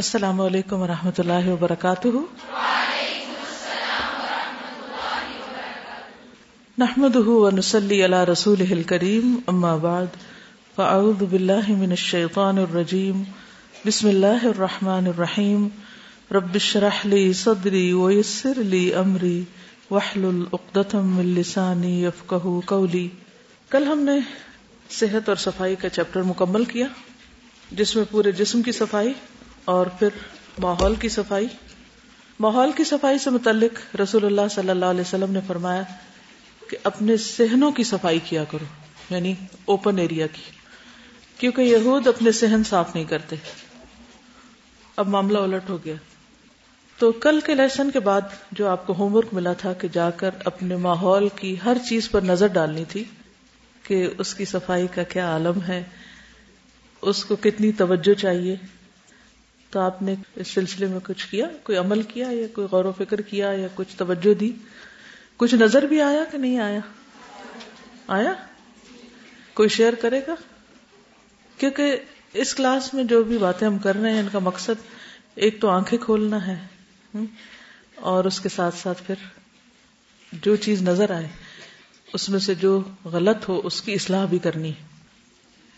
السلام علیکم و رحمۃ اللہ وبرکاتہ۔ نحمد ونسلی علی رسول کریم اما بعد، فاعوذ باللہ من الشیطان الرجیم، بسم اللہ الرحمن الرحیم۔ رب اشرح لی صدری ویسر لی امری، واحلل عقدۃ من لسانی یفقهوا قولی۔ کل ہم نے صحت اور صفائی کا چیپٹر مکمل کیا، جس میں پورے جسم کی صفائی اور پھر ماحول کی صفائی۔ ماحول کی صفائی سے متعلق رسول اللہ صلی اللہ علیہ وسلم نے فرمایا کہ اپنے سہنوں کی صفائی کیا کرو یعنی اوپن ایریا کی۔ کیونکہ یہود اپنے سہن صاف نہیں کرتے۔ اب معاملہ الٹ ہو گیا۔ تو کل کے لیسن کے بعد جو آپ کو ہوم ورک ملا تھا کہ جا کر اپنے ماحول کی ہر چیز پر نظر ڈالنی تھی کہ اس کی صفائی کا کیا عالم ہے، اس کو کتنی توجہ چاہیے۔ تو آپ نے اس سلسلے میں کچھ کیا؟ کوئی عمل کیا یا کوئی غور و فکر کیا یا کچھ توجہ دی؟ کچھ نظر بھی آیا کہ نہیں آیا؟ آیا؟ کوئی شیئر کرے گا؟ کیونکہ اس کلاس میں جو بھی باتیں ہم کر رہے ہیں، ان کا مقصد ایک تو آنکھیں کھولنا ہے اور اس کے ساتھ ساتھ پھر جو چیز نظر آئے، اس میں سے جو غلط ہو، اس کی اصلاح بھی کرنی ہے۔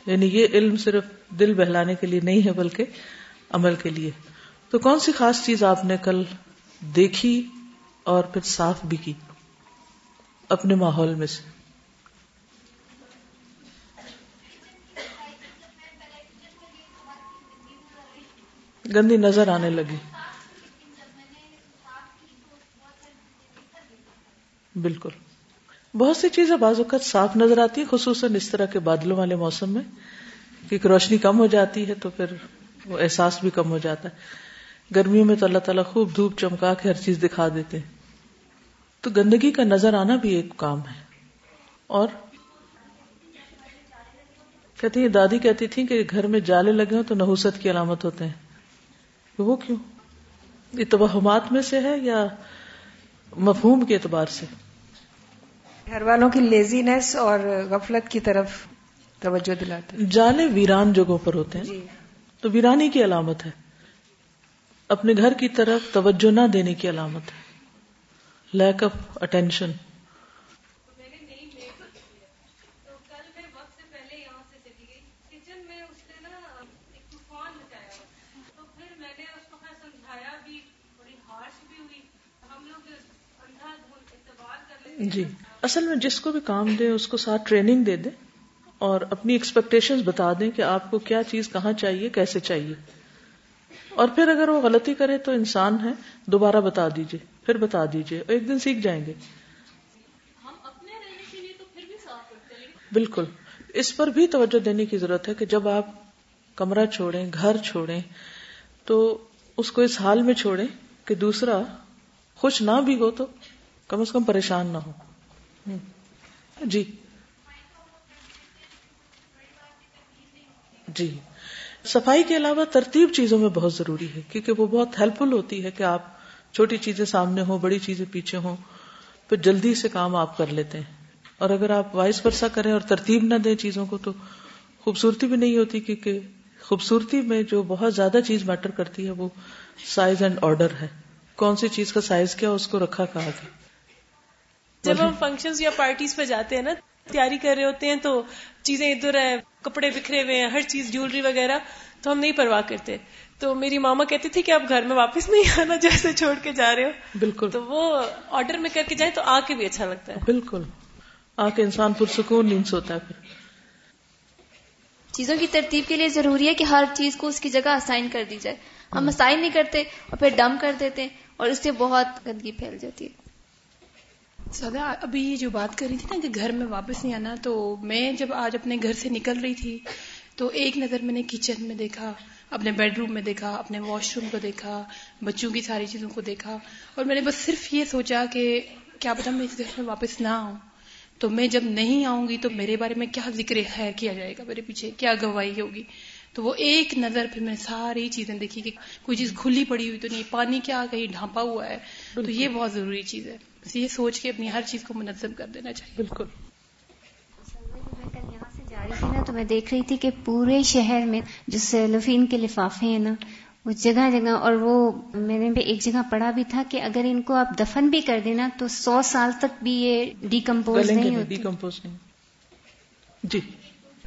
یعنی یہ علم صرف دل بہلانے کے لیے نہیں ہے، بلکہ عمل کے لیے۔ تو کون سی خاص چیز آپ نے کل دیکھی اور پھر صاف بھی کی اپنے ماحول میں سے؟ گندی نظر آنے لگی۔ بالکل۔ بہت سی چیزیں بعض اوقات صاف نظر آتی ہیں، خصوصاً اس طرح کے بادلوں والے موسم میں، کیونکہ روشنی کم ہو جاتی ہے تو پھر وہ احساس بھی کم ہو جاتا ہے۔ گرمیوں میں تو اللہ تعالیٰ خوب دھوپ چمکا کے ہر چیز دکھا دیتے ہیں۔ تو گندگی کا نظر آنا بھی ایک کام ہے۔ اور کہتی ہیں دادی کہتی تھی کہ گھر میں جالے لگے ہوں تو نحوست کی علامت ہوتے ہیں۔ وہ کیوں؟ یہ توہمات میں سے ہے یا مفہوم کے اعتبار سے؟ گھر والوں کی لیزینس اور غفلت کی طرف توجہ دلاتے جالے ویران جگہوں پر ہوتے ہیں۔ جی۔ تو ویرانی کی علامت ہے۔ اپنے گھر کی طرف توجہ نہ دینے کی علامت ہے۔ لیک آف اٹینشن جی۔ اصل میں جس کو بھی کام دے اس کو ساتھ ٹریننگ دے دے۔ اور اپنی ایکسپیکٹیشن بتا دیں کہ آپ کو کیا چیز کہاں چاہیے کیسے چاہیے۔ اور پھر اگر وہ غلطی کرے تو انسان ہے دوبارہ بتا دیجیے پھر بتا دیجیے اور ایک دن سیکھ جائیں گے۔ بالکل۔ اس پر بھی توجہ دینے کی ضرورت ہے کہ جب آپ کمرہ چھوڑیں گھر چھوڑیں تو اس کو اس حال میں چھوڑیں کہ دوسرا خوش نہ بھی ہو تو کم از کم پریشان نہ ہو۔ جی۔ جی۔ صفائی کے علاوہ ترتیب چیزوں میں بہت ضروری ہے کیونکہ وہ بہت ہیلپ فل ہوتی ہے کہ آپ چھوٹی چیزیں سامنے ہوں بڑی چیزیں پیچھے ہوں پھر جلدی سے کام آپ کر لیتے ہیں۔ اور اگر آپ وائس پرسا کریں اور ترتیب نہ دیں چیزوں کو تو خوبصورتی بھی نہیں ہوتی کیونکہ خوبصورتی میں جو بہت زیادہ چیز میٹر کرتی ہے وہ سائز اینڈ آرڈر ہے۔ کون سی چیز کا سائز کیا اس کو رکھا کہا گیا جب ہم فنکشن یا پارٹیز پہ جاتے ہیں نا تیاری کر رہے ہوتے ہیں تو چیزیں ادھر ہے کپڑے بکھرے ہوئے ہیں ہر چیز جیولری وغیرہ تو ہم نہیں پرواہ کرتے۔ تو میری ماما کہتی تھی کہ آپ گھر میں واپس نہیں آنا جیسے چھوڑ کے جا رہے ہو۔ بالکل۔ تو وہ آرڈر میں کر کے جائے تو آ کے بھی اچھا لگتا ہے۔ بالکل۔ آ کے انسان پرسکون نیند سوتا۔ ہے پھر چیزوں کی ترتیب کے لیے ضروری ہے کہ ہر چیز کو اس کی جگہ اسائن کر دی جائے۔ ہم اسائن نہیں کرتے اور پھر ڈم کر دیتے اور اس سے بہت گندگی پھیل جاتی ہے۔ سدا ابھی یہ جو بات کر رہی تھی نا کہ گھر میں واپس نہیں آنا تو میں جب آج اپنے گھر سے نکل رہی تھی تو ایک نظر میں نے کچن میں دیکھا اپنے بیڈ روم میں دیکھا اپنے واش روم کو دیکھا بچوں کی ساری چیزوں کو دیکھا اور میں نے بس صرف یہ سوچا کہ کیا پتا میں اس گھر میں واپس نہ آؤں۔ تو میں جب نہیں آؤں گی تو میرے بارے میں کیا ذکر ہے کیا جائے گا میرے پیچھے کیا گواہی ہوگی؟ تو وہ ایک نظر پھر میں ساری چیزیں دیکھی کہ کوئی چیز کھلی پڑی ہوئی تو نہیں پانی کیا کہیں ڈھانپا ہوا ہے تو یہ بہت ضروری چیز ہے۔ بس یہ سوچ کے اپنی ہر چیز کو منظم کر دینا چاہیے۔ بالکل۔ جا رہی تھی نا تو میں دیکھ رہی تھی کہ پورے شہر میں جو سیلوفین کے لفافے ہیں نا وہ جگہ جگہ اور وہ میں نے بھی ایک جگہ پڑھا بھی تھا کہ اگر ان کو آپ دفن بھی کر دینا تو سو سال تک بھی یہ ڈیکمپوز نہیں ہوتی۔ ڈیکمپوز نہیں۔ جی۔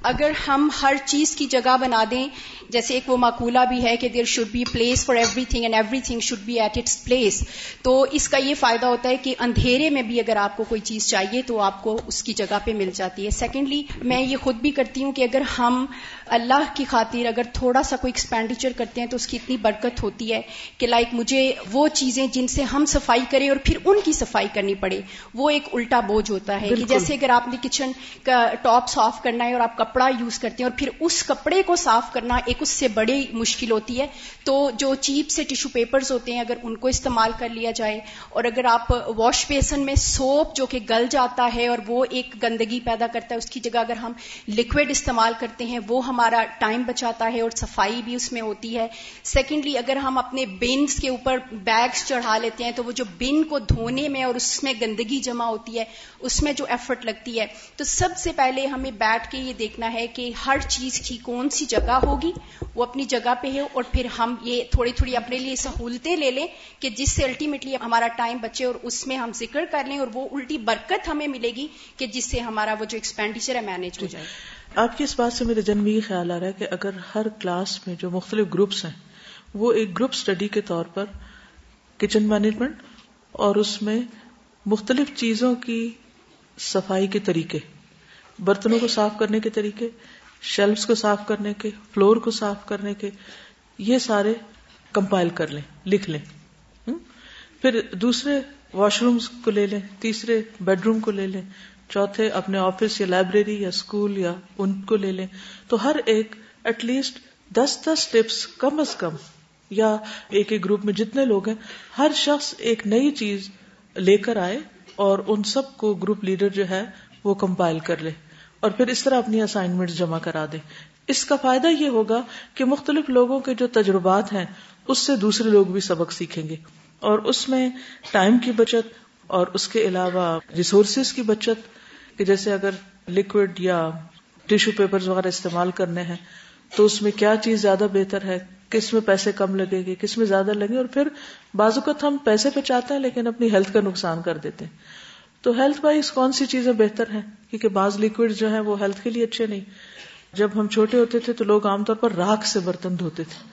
اگر ہم ہر چیز کی جگہ بنا دیں جیسے ایک وہ معقولہ بھی ہے کہ there should be place for everything and everything should be at its place تو اس کا یہ فائدہ ہوتا ہے کہ اندھیرے میں بھی اگر آپ کو کوئی چیز چاہیے تو آپ کو اس کی جگہ پہ مل جاتی ہے۔ سیکنڈلی میں یہ خود بھی کرتی ہوں کہ اگر ہم اللہ کی خاطر اگر تھوڑا سا کوئی ایکسپینڈیچر کرتے ہیں تو اس کی اتنی برکت ہوتی ہے کہ لائک مجھے وہ چیزیں جن سے ہم صفائی کریں اور پھر ان کی صفائی کرنی پڑے۔ وہ ایک الٹا بوجھ ہوتا ہے کہ جیسے اگر آپ نے کچن کا ٹاپ صاف کرنا ہے اور آپ کپڑا یوز کرتے ہیں اور پھر اس کپڑے کو صاف کرنا ایک اس سے بڑی مشکل ہوتی ہے۔ تو جو چیپ سے ٹیشو پیپرز ہوتے ہیں، اگر ان کو استعمال کر لیا جائے اور اگر آپ واش بیسن میں سوپ جو کہ گل جاتا ہے اور وہ ایک گندگی پیدا کرتا ہے، اس کی جگہ اگر ہم لکوڈ استعمال کرتے ہیں، وہ ہمارا ٹائم بچاتا ہے اور صفائی بھی اس میں ہوتی ہے۔ سیکنڈلی اگر ہم اپنے بینس کے اوپر بیگس چڑھا لیتے ہیں، تو وہ جو بن کو دھونے میں اور اس میں گندگی جمع ہوتی ہے، اس میں جو ایفرٹ لگتی ہے۔ تو سب سے پہلے ہمیں بیٹھ کے یہ دیکھنا ہے کہ ہر چیز کی کون سی جگہ ہوگی، وہ اپنی جگہ پہ ہے اور پھر ہم یہ تھوڑی تھوڑی اپنے لیے سہولتیں لے لیں کہ جس سے الٹیمیٹلی ہمارا ٹائم بچے اور اس میں ہم ذکر کر لیں اور وہ الٹی برکت ہمیں ملے گی کہ جس سے ہمارا وہ جو ایکسپینڈیچر ہے مینج ہو جائے۔ آپ کی اس بات سے میرے جنم یہ خیال آ رہا ہے کہ اگر ہر کلاس میں جو مختلف گروپس ہیں، وہ ایک گروپ اسٹڈی کے طور پر کچن مینجمنٹ اور اس میں مختلف چیزوں کی صفائی کے طریقے برتنوں کو صاف کرنے کے طریقے شیلفس کو صاف کرنے کے فلور کو صاف کرنے کے، یہ سارے کمپائل کر لیں، لکھ لیں۔ پھر دوسرے واش رومس کو لے لیں، تیسرے بیڈ روم کو لے لیں، چوتھے اپنے آفس یا لائبریری یا اسکول یا ان کو لے لیں۔ تو ہر ایک ایٹ لیسٹ دس دس ٹپس کم از کم، یا ایک ایک گروپ میں جتنے لوگ ہیں، ہر شخص ایک نئی چیز لے کر آئے اور ان سب کو گروپ لیڈر جو ہے وہ کمپائل کر لے۔ اور پھر اس طرح اپنی اسائنمنٹ جمع کرا دے۔ اس کا فائدہ یہ ہوگا کہ مختلف لوگوں کے جو تجربات ہیں، اس سے دوسرے لوگ بھی سبق سیکھیں گے۔ اور اس میں ٹائم کی بچت اور اس کے علاوہ ریسورسز کی بچت، کہ جیسے اگر لکوڈ یا ٹیشو پیپر وغیرہ استعمال کرنے ہیں، تو اس میں کیا چیز زیادہ بہتر ہے، کس میں پیسے کم لگے گے، کس میں زیادہ لگے اور پھر بعض اوقات ہم پیسے پہ چاہتے ہیں، لیکن اپنی ہیلتھ کا نقصان کر دیتے ہیں۔ تو ہیلتھ وائز کون سی چیزیں بہتر ہیں؟ کیونکہ بعض لکوڈ جو ہیں وہ ہیلتھ کے لیے اچھے نہیں۔ جب ہم چھوٹے ہوتے تھے تو لوگ عام طور پر راکھ سے برتن دھوتے تھے۔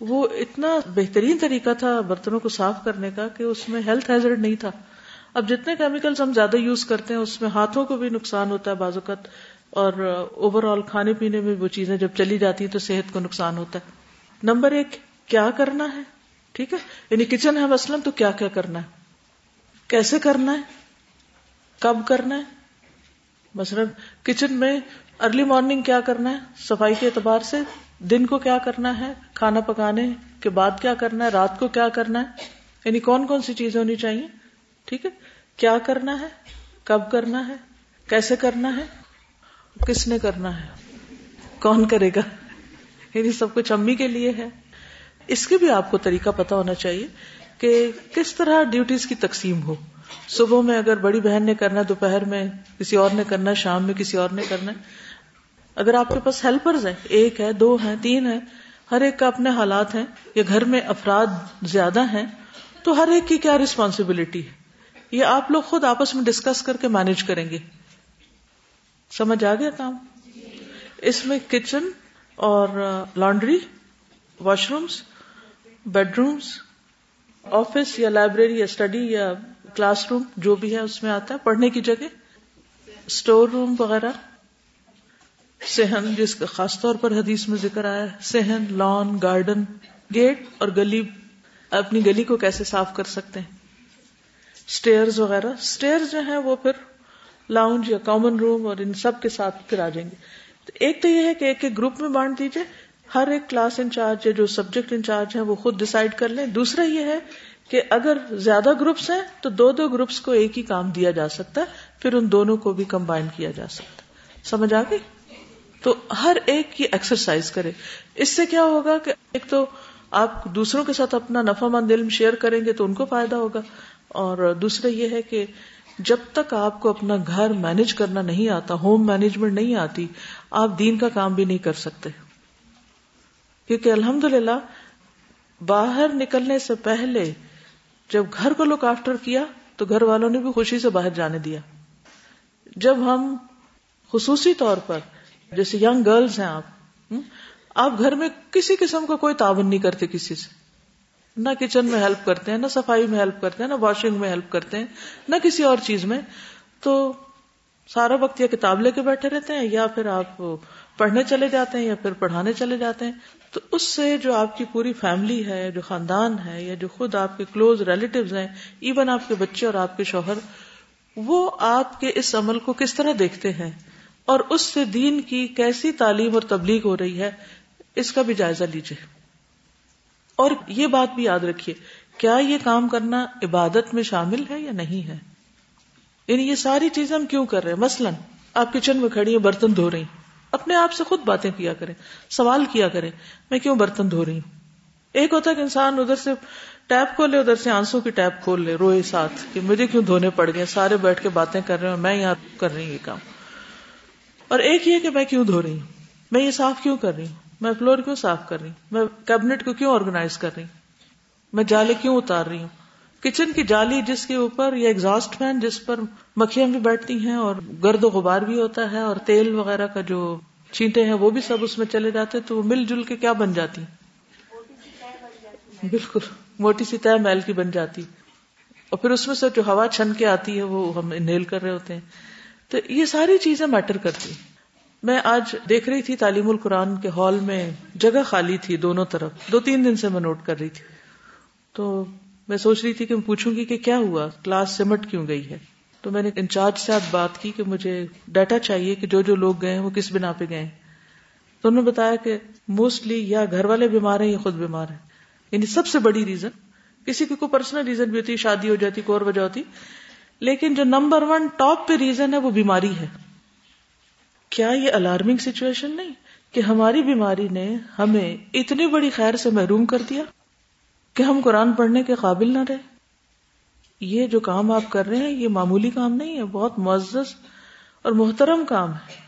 وہ اتنا بہترین طریقہ تھا برتنوں کو صاف کرنے کا کہ اس میں ہیلتھ ہیزرڈ نہیں تھا۔ اب جتنے کیمیکلز ہم زیادہ یوز کرتے ہیں، اس میں ہاتھوں کو بھی نقصان ہوتا ہے بعض اوقات، اور اوور آل کھانے پینے میں وہ چیزیں جب چلی جاتی ہیں تو صحت کو نقصان ہوتا ہے۔ نمبر ایک، کیا کرنا ہے؟ ٹھیک ہے؟ یعنی کچن ہے مثلاً تو کیا کیا کرنا ہے؟ کیسے کرنا ہے؟ کب کرنا ہے؟ مثلاً کچن میں ارلی مارننگ کیا کرنا ہے؟ صفائی کے اعتبار سے دن کو کیا کرنا ہے؟ کھانا پکانے کے بعد کیا کرنا ہے؟ رات کو کیا کرنا ہے؟ یعنی کون کون سی چیزیں ہونی چاہیے؟ ٹھیک ہے؟ کیا کرنا ہے؟ کب کرنا ہے؟ کیسے کرنا ہے؟ کس نے کرنا ہے؟ کون کرے گا؟ یعنی سب کچھ امی کے لیے ہے۔ اس کے بھی آپ کو طریقہ پتا ہونا چاہیے کہ کس طرح ڈیوٹیز کی تقسیم ہو۔ صبح میں اگر بڑی بہن نے کرنا ہے، دوپہر میں کسی اور نے کرنا ہے، شام میں کسی اور نے کرنا ہے۔ اگر آپ کے پاس ہیلپرز ہیں، ایک ہے، دو ہیں، تین ہے ہر ایک کا اپنے حالات ہیں، یا گھر میں افراد زیادہ ہیں، تو ہر ایک کی کیا ریسپانسبلٹی ہے؟ یہ آپ لوگ خود آپس میں ڈسکس کر کے مینج کریں گے۔ سمجھ آ گیا کام؟ اس میں کچن اور laundry washrooms bedrooms office یا لائبریری یا اسٹڈی یا کلاس روم جو بھی ہے اس میں آتا ہے، پڑھنے کی جگہ اسٹور روم وغیرہ سہن جس کا خاص طور پر حدیث میں ذکر آیا سہن لان، گارڈن، گیٹ اور گلی، اپنی گلی کو کیسے صاف کر سکتے ہیں؟ اسٹیئرز وغیرہ۔ اسٹیئر جو ہیں وہ پھر لاؤنج یا کامن روم اور ان سب کے ساتھ پھر آ جائیں گے۔ تو ایک تو یہ ہے کہ ایک ایک گروپ میں بانٹ دیجیے ہر ایک کلاس انچارج یا جو سبجیکٹ انچارج ہیں وہ خود ڈسائڈ کر لیں۔ دوسرا یہ ہے کہ اگر زیادہ گروپس ہیں تو دو دو گروپس کو ایک ہی کام دیا جا سکتا ہے، پھر ان دونوں کو بھی کمبائن کیا جا سکتا ہے۔ سمجھ آ گئی؟ تو ہر ایک کی ایکسرسائز کرے۔ اس سے کیا ہوگا کہ ایک تو آپ دوسروں کے ساتھ اپنا نفع مند علم شیئر کریں گے تو ان کو فائدہ ہوگا۔ اور دوسرا یہ ہے کہ جب تک آپ کو اپنا گھر مینج کرنا نہیں آتا ہوم مینجمنٹ نہیں آتی، آپ دین کا کام بھی نہیں کر سکتے۔ کیونکہ الحمد للہ باہر نکلنے سے پہلے جب گھر کو لک آفٹر کیا تو گھر والوں نے بھی خوشی سے باہر جانے دیا۔ جب ہم خصوصی طور پر، جیسے ینگ گرلز ہیں آپ آپ گھر میں کسی قسم کا کوئی تعاون نہیں کرتے کسی سے۔ نہ کچن میں ہیلپ کرتے ہیں، نہ صفائی میں ہیلپ کرتے ہیں، نہ واشنگ میں ہیلپ کرتے ہیں، نہ کسی اور چیز میں۔ تو سارا وقت یا کتاب لے کے بیٹھے رہتے ہیں یا پھر آپ پڑھنے چلے جاتے ہیں یا پھر پڑھانے چلے جاتے ہیں۔ تو اس سے جو آپ کی پوری فیملی ہے، جو خاندان ہے یا جو خود آپ کے کلوز ریلیٹیوز ہیں، ایون آپ کے بچے اور آپ کے شوہر، وہ آپ کے اس عمل کو کس طرح دیکھتے ہیں؟ اور اس سے دین کی کیسی تعلیم اور تبلیغ ہو رہی ہے، اس کا بھی جائزہ لیجیے اور یہ بات بھی یاد رکھیے، کیا یہ کام کرنا عبادت میں شامل ہے یا نہیں ہے؟ یعنی یہ ساری چیزیں ہم کیوں کر رہے ہیں؟ مثلاً آپ کچن میں کھڑی ہیں، برتن دھو رہی اپنے آپ سے خود باتیں کیا کریں، سوال کیا کریں، میں کیوں برتن دھو رہی ہوں؟ ایک ہوتا ہے کہ انسان ادھر سے ٹیپ کھولے ادھر سے آنسو کی ٹیپ کھول لے، روئے ساتھ کہ مجھے کیوں دھونے پڑ گئے، سارے بیٹھ کے باتیں کر رہے ہیں میں یہاں کر رہی ہوں یہ کام۔ اور ایک یہ کہ میں کیوں دھو رہی ہوں؟ میں یہ صاف کیوں کر رہی ہوں؟ میں فلور کیوں صاف کر رہی ہوں؟ میں کیبنٹ کو کیوں آرگنائز کر رہی ہوں؟ میں جالے کیوں اتار رہی ہوں؟ کچن کی جالی جس کے اوپر یا ایگزاسٹ فین جس پر مکھیاں بھی بیٹھتی ہیں اور گرد و غبار بھی ہوتا ہے اور تیل وغیرہ کا جو چینٹے ہیں وہ بھی سب اس میں چلے جاتے تو وہ مل جل کے کیا بن جاتی؟ بالکل، موٹی سی طے میل کی بن جاتی۔ اور پھر اس میں سے جو ہوا چھن کے آتی ہے، وہ ہم انہیل کر رہے ہوتے ہیں۔ تو یہ ساری چیزیں میٹر کرتی۔ میں آج دیکھ رہی تھی تعلیم القرآن کے ہال میں جگہ خالی تھی دونوں طرف۔ دو تین دن سے میں نوٹ کر رہی تھی۔ تو میں سوچ رہی تھی کہ میں پوچھوں گی کہ کیا ہوا؟ کلاس سمٹ کیوں گئی ہے؟ تو میں نے انچارج سے آج بات کی کہ مجھے ڈیٹا چاہیے کہ جو جو لوگ گئے وہ کس بنا پہ گئے تو انہوں نے بتایا کہ موسٹلی یا گھر والے بیمار ہیں یا خود بیمار ہیں۔ یعنی سب سے بڑی ریزن، کسی کی کوئی پرسنل ریزن بھی ہوتی، شادی ہو جاتی، کوئی اور وجہ ہوتی، لیکن جو نمبر ون ٹاپ پہ ریزن ہے وہ بیماری ہے۔ کیا یہ الارمنگ سچویشن نہیں کہ ہماری بیماری نے ہمیں اتنی بڑی خیر سے محروم کر دیا؟ کہ ہم قرآن پڑھنے کے قابل نہ رہے۔ یہ جو کام آپ کر رہے ہیں، یہ معمولی کام نہیں ہے، بہت معزز اور محترم کام ہے۔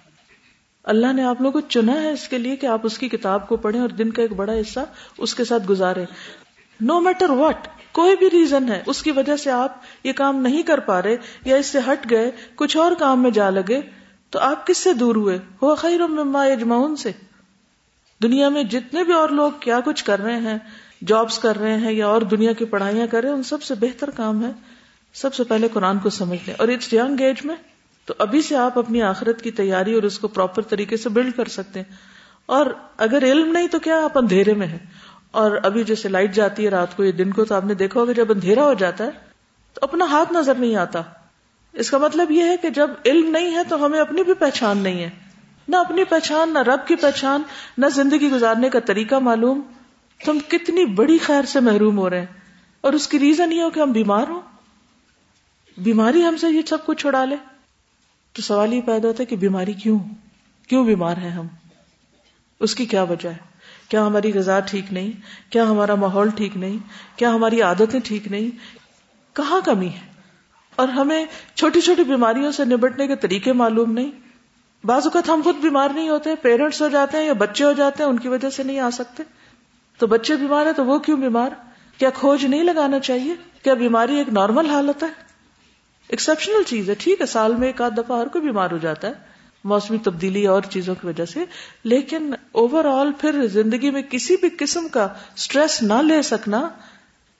اللہ نے آپ لوگوں کو چنا ہے اس کے لیے کہ آپ اس کی کتاب کو پڑھیں اور دن کا ایک بڑا حصہ اس کے ساتھ گزارے نو میٹر واٹ کوئی بھی ریزن ہے، اس کی وجہ سے آپ یہ کام نہیں کر پا رہے یا اس سے ہٹ گئے، کچھ اور کام میں جا لگے، تو آپ کس سے دور ہوئے؟ ہو خیر مما اجمعون سے۔ دنیا میں جتنے بھی اور لوگ کیا کچھ کر رہے ہیں جابس کر رہے ہیں یا اور دنیا کی پڑھائیاں کر رہے ہیں، ان سب سے بہتر کام ہے، سب سے پہلے قرآن کو سمجھ لیں اور اٹس ینگ ایج میں، تو ابھی سے آپ اپنی آخرت کی تیاری اور اس کو پراپر طریقے سے بلڈ کر سکتے ہیں۔ اور اگر علم نہیں تو کیا آپ اندھیرے میں ہیں؟ اور ابھی جیسے لائٹ جاتی ہے رات کو، یہ دن کو تو آپ نے دیکھا ہوگا، جب اندھیرا ہو جاتا ہے، تو اپنا ہاتھ نظر نہیں آتا۔ اس کا مطلب یہ ہے کہ جب علم نہیں ہے تو ہمیں اپنی بھی پہچان نہیں ہے۔ نہ اپنی پہچان، نہ رب کی پہچان، نہ زندگی گزارنے کا طریقہ معلوم۔ تو ہم کتنی بڑی خیر سے محروم ہو رہے ہیں۔ اور اس کی ریزن یہ ہو کہ ہم بیمار ہوں۔ بیماری ہم سے یہ سب کچھ چھڑا لے۔ تو سوال یہ پیدا ہوتا ہے کہ بیماری کیوں؟ کیوں بیمار ہے ہم؟ اس کی کیا وجہ ہے؟ کیا ہماری غذا ٹھیک نہیں؟ کیا ہمارا ماحول ٹھیک نہیں؟ کیا ہماری عادتیں ٹھیک نہیں؟ کہاں کمی ہے؟ اور ہمیں چھوٹی چھوٹی بیماریوں سے نبٹنے کے طریقے معلوم نہیں۔ بعض اوقات ہم خود بیمار نہیں ہوتے، پیرنٹس ہو جاتے ہیں یا بچے ہو جاتے ہیں، ان کی وجہ سے نہیں آ سکتے۔ تو بچے بیمار ہیں تو وہ کیوں بیمار؟ کیا کھوج نہیں لگانا چاہیے؟ کیا بیماری ایک نارمل حالت ہے؟ ایکسپشنل چیز ہے، ٹھیک ہے، سال میں ایک آدھ دفعہ ہر کوئی بیمار ہو جاتا ہے۔ موسمی تبدیلی اور چیزوں کی وجہ سے۔ لیکن اوور آل پھر زندگی میں کسی بھی قسم کا اسٹریس نہ لے سکنا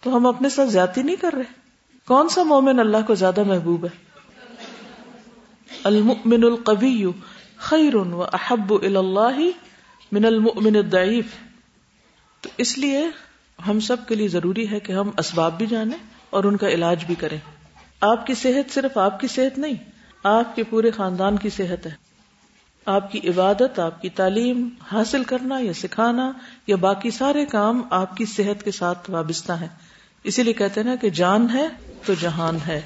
تو ہم اپنے ساتھ زیادتی نہیں کر رہے۔ کون سا مومن اللہ کو زیادہ محبوب ہے؟ المؤمن القوی خیر و احب اللہ من المؤمن الضعیف۔ تو اس لیے ہم سب کے لیے ضروری ہے کہ ہم اسباب بھی جانیں اور ان کا علاج بھی کریں۔ آپ کی صحت صرف آپ کی صحت نہیں، آپ کے پورے خاندان کی صحت ہے۔ آپ کی عبادت، آپ کی تعلیم حاصل کرنا یا سکھانا یا باقی سارے کام آپ کی صحت کے ساتھ وابستہ ہیں۔ اسی لیے کہتے ہیں نا کہ جان ہے تو جہان ہے۔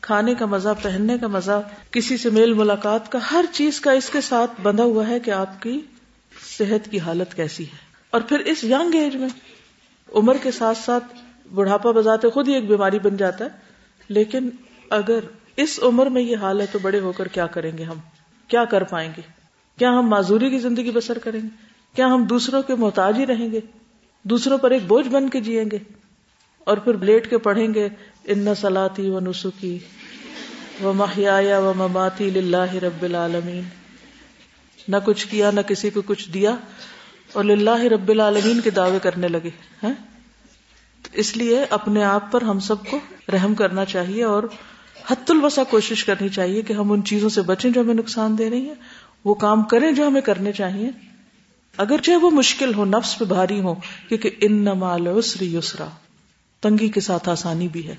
کھانے کا مزہ، پہننے کا مزہ، کسی سے میل ملاقات کا ہر چیز کا اس کے ساتھ بندھا ہوا ہے کہ آپ کی صحت کی حالت کیسی ہے۔ اور پھر اس یگ ایج میں عمر کے ساتھ ساتھ بڑھاپا بذات خود ہی ایک بیماری بن جاتا ہے۔ لیکن اگر اس عمر میں یہ حال ہے تو بڑے ہو کر کیا کریں گے ہم؟ کیا کر پائیں گے؟ کیا ہم معذوری کی زندگی بسر کریں گے؟ کیا ہم دوسروں کے محتاج ہی رہیں گے؟ دوسروں پر ایک بوجھ بن کے جیئیں گے؟ اور پھر لیٹ کے پڑھیں گے، ان سلاتی و نسخی و محیا و مماتی لاہ رب العالمین نہ کچھ کیا، نہ کسی کو کچھ دیا۔ اور للہ رب العالمین کے دعوے کرنے لگے، ہیں؟ اس لیے اپنے آپ پر ہم سب کو رحم کرنا چاہیے اور حت الوسا کوشش کرنی چاہیے کہ ہم ان چیزوں سے بچیں جو ہمیں نقصان دے رہی ہیں، وہ کام کریں جو ہمیں کرنے چاہیے۔ اگرچہ وہ مشکل ہو نفس پہ بھاری ہو کیونکہ ان نمال یسرا، تنگی کے ساتھ آسانی بھی ہے۔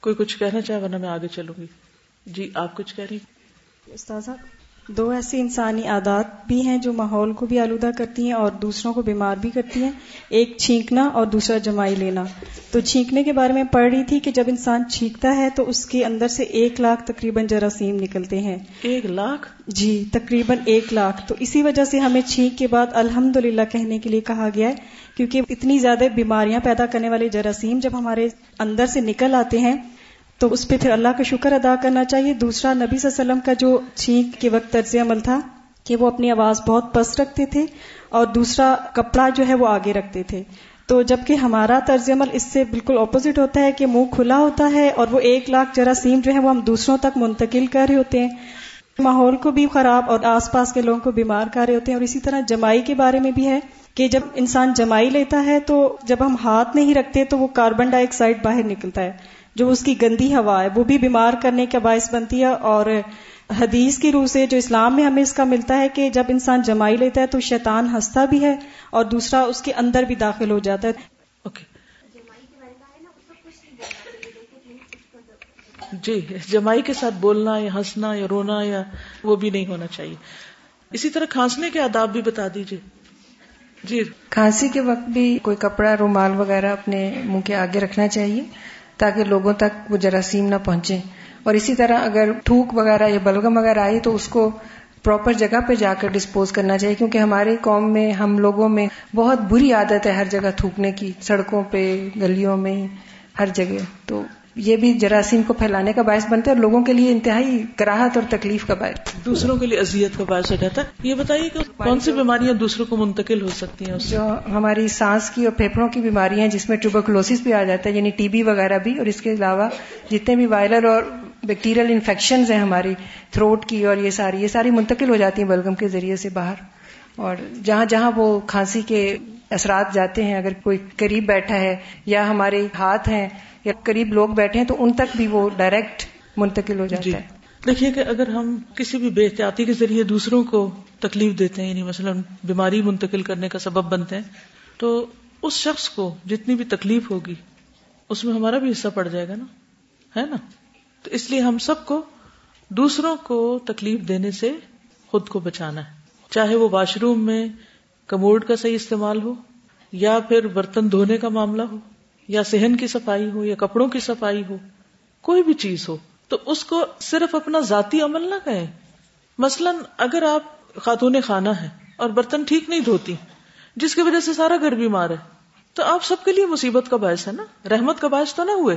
کوئی کچھ کہنا چاہے ورنہ میں آگے چلوں گی۔ جی آپ کچھ کہہ رہی استاذہ دو ایسی انسانی عادات بھی ہیں جو ماحول کو بھی آلودہ کرتی ہیں اور دوسروں کو بیمار بھی کرتی ہیں۔ ایک چھینکنا اور دوسرا جمائی لینا۔ تو چھینکنے کے بارے میں پڑھ رہی تھی کہ جب انسان چھینکتا ہے تو اس کے اندر سے ایک لاکھ تقریباً جراثیم نکلتے ہیں۔ ایک لاکھ؟ جی تقریباً ایک لاکھ۔ تو اسی وجہ سے ہمیں چھینک کے بعد الحمد کہنے کے لیے کہا گیا ہے کیونکہ اتنی زیادہ بیماریاں پیدا کرنے والے جراثیم جب ہمارے اندر سے نکل آتے ہیں تو اس پہ پھر اللہ کا شکر ادا کرنا چاہیے۔ دوسرا، نبی صلی اللہ علیہ وسلم کا جو چھینک کے وقت طرز عمل تھا کہ وہ اپنی آواز بہت پست رکھتے تھے اور دوسرا، کپڑا جو ہے وہ آگے رکھتے تھے۔ تو جبکہ ہمارا طرز عمل اس سے بالکل اپوزٹ ہوتا ہے کہ منہ کھلا ہوتا ہے اور وہ ایک لاکھ جراثیم جو ہے وہ ہم دوسروں تک منتقل کر رہے ہوتے ہیں۔ ماحول کو بھی خراب اور آس پاس کے لوگوں کو بیمار کر رہے ہوتے ہیں۔ اور اسی طرح جمائی کے بارے میں بھی ہے کہ جب انسان جمائی لیتا ہے تو جب ہم ہاتھ نہیں رکھتے تو وہ کاربن ڈائی آکسائڈ باہر نکلتا ہے۔ جو اس کی گندی ہوا ہے وہ بھی بیمار کرنے کا باعث بنتی ہے اور حدیث کی روح سے جو اسلام میں ہمیں اس کا ملتا ہے کہ جب انسان جمائی لیتا ہے تو شیطان ہنستا بھی ہے اور دوسرا اس کے اندر بھی داخل ہو جاتا ہے۔ جی جمائی کے ساتھ بولنا یا ہنسنا یا رونا یا وہ بھی نہیں ہونا چاہیے۔ اسی طرح کھانسنے کے آداب بھی بتا دیجیے جی۔ کھانسی کے وقت بھی کوئی کپڑا رومال وغیرہ اپنے منہ کے آگے رکھنا چاہیے۔ تاکہ لوگوں تک وہ جراثیم نہ پہنچے۔ اور اسی طرح اگر تھوک وغیرہ یا بلغم وغیرہ آئی تو اس کو پراپر جگہ پہ جا کر ڈسپوز کرنا چاہیے، کیونکہ ہمارے قوم میں، ہم لوگوں میں بہت بری عادت ہے ہر جگہ تھوکنے کی، سڑکوں پہ، گلیوں میں، ہر جگہ۔ تو یہ بھی جراثیم کو پھیلانے کا باعث بنتا ہے اور لوگوں کے لیے انتہائی کراہت اور تکلیف کا باعث دوسروں کے لیے اذیت کا باعث ہو جاتا ہے۔ یہ بتائیے کہ کون سی بیماریاں دوسروں کو منتقل ہو سکتی ہیں جو ہماری سانس کی اور پھیپڑوں کی بیماریاں جس میں ٹوبرکلوسس بھی آ جاتا ہے یعنی ٹی بی وغیرہ بھی اور اس کے علاوہ جتنے بھی وائرل اور بیکٹیریل انفیکشنز ہیں ہماری تھروٹ کی اور یہ ساری یہ ساری منتقل ہو جاتی ہیں بلگم کے ذریعے سے باہر۔ اور جہاں جہاں وہ کھانسی کے اثرات جاتے ہیں اگر کوئی قریب بیٹھا ہے یا ہمارے ہاتھ ہیں یا قریب لوگ بیٹھے ہیں تو ان تک بھی وہ ڈائریکٹ منتقل ہو جاتا جی. ہے۔ دیکھیے کہ اگر ہم کسی بھی بے احتیاطی کے ذریعے دوسروں کو تکلیف دیتے ہیں یعنی مثلا بیماری منتقل کرنے کا سبب بنتے ہیں تو اس شخص کو جتنی بھی تکلیف ہوگی اس میں ہمارا بھی حصہ پڑ جائے گا نا؟ ہے نا؟ تو اس لیے ہم سب کو دوسروں کو تکلیف دینے سے خود کو بچانا ہے۔ چاہے وہ واش روم میں کموڈ کا صحیح استعمال ہو یا پھر برتن دھونے کا معاملہ ہو۔ یا صحن کی صفائی ہو یا کپڑوں کی صفائی ہو، کوئی بھی چیز ہو، تو اس کو صرف اپنا ذاتی عمل نہ کہیں۔ مثلا اگر آپ خاتون خانہ ہیں اور برتن ٹھیک نہیں دھوتی، جس کی وجہ سے سارا گھر بیمار ہے، تو آپ سب کے لیے مصیبت کا باعث ہے نا۔ رحمت کا باعث تو نہ ہوئے۔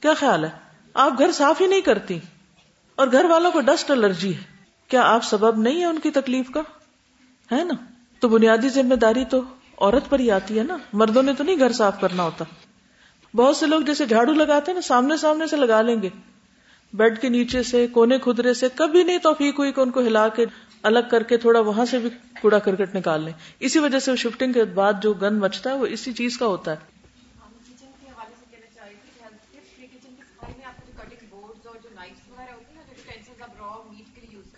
کیا خیال ہے؟ آپ گھر صاف ہی نہیں کرتی اور گھر والوں کو ڈسٹ الرجی ہے۔ کیا آپ سبب نہیں ہے ان کی تکلیف کا؟ ہے نا؟ تو بنیادی ذمہ داری تو عورت پر ہی آتی ہے نا، مردوں نے تو نہیں گھر صاف کرنا ہوتا۔ بہت سے لوگ جیسے جھاڑو لگاتے ہیں نا، سامنے سامنے سے لگا لیں گے۔ بیڈ کے نیچے سے، کونے خدرے سے، کبھی نہیں توفیق ہوئی کہ ان کو ہلا کے الگ کر کے تھوڑا وہاں سے بھی کوڑا کرکٹ نکال لیں۔ اسی وجہ سے شفٹنگ کے بعد جو گند مچتا ہے، وہ اسی چیز کا ہوتا ہے۔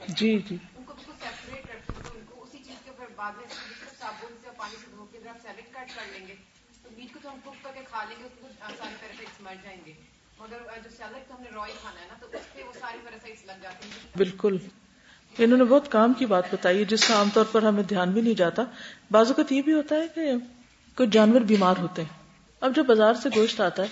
جی جی۔ بالکل۔ انہوں نے بہت کام کی بات بتائی ہے، جس کا عام طور پر ہمیں دھیان بھی نہیں جاتا۔ بعض اوقات یہ بھی ہوتا ہے کہ کچھ جانور بیمار ہوتے ہیں۔ اب جب بازار سے گوشت آتا ہے،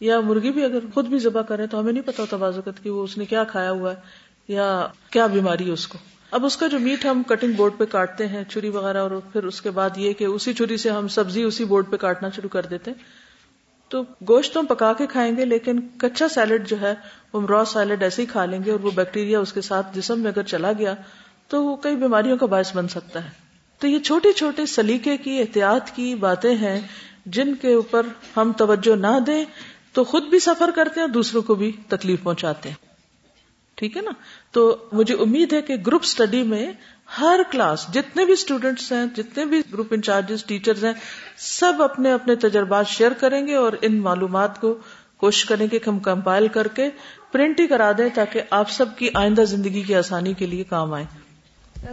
یا مرغی بھی اگر خود بھی ذبح کرے تو ہمیں نہیں پتا ہوتا بعض اوقات کہ وہ اس نے کیا کھایا ہوا ہے یا کیا بیماری ہے اس کو۔ اب اس کا جو میٹ ہم کٹنگ بورڈ پہ کاٹتے ہیں چھری وغیرہ، اور پھر اس کے بعد یہ کہ اسی چھری سے ہم سبزی اسی بورڈ پہ کاٹنا شروع کر دیتے تو گوشت تو ہم پکا کے کھائیں گے، لیکن کچا سیلڈ جو ہے وہ را سیلڈ ایسے ہی کھا لیں گے اور وہ بیکٹیریا اس کے ساتھ جسم میں اگر چلا گیا، تو وہ کئی بیماریوں کا باعث بن سکتا ہے۔ تو یہ چھوٹی چھوٹے سلیقے کی، احتیاط کی باتیں ہیں، جن کے اوپر ہم توجہ نہ دیں تو خود بھی سفر کرتے ہیں دوسروں کو بھی تکلیف پہنچاتے ہیں۔ ٹھیک ہے نا؟ تو مجھے امید ہے کہ گروپ اسٹڈی میں ہر کلاس، جتنے بھی اسٹوڈینٹس ہیں، جتنے بھی گروپ انچارجز ٹیچرز ہیں، سب اپنے اپنے تجربات شیئر کریں گے اور ان معلومات کو کوشش کریں گے کہ ہم کمپائل کر کے پرنٹ ہی کرا دیں تاکہ آپ سب کی آئندہ زندگی کی آسانی کے لیے کام آئے۔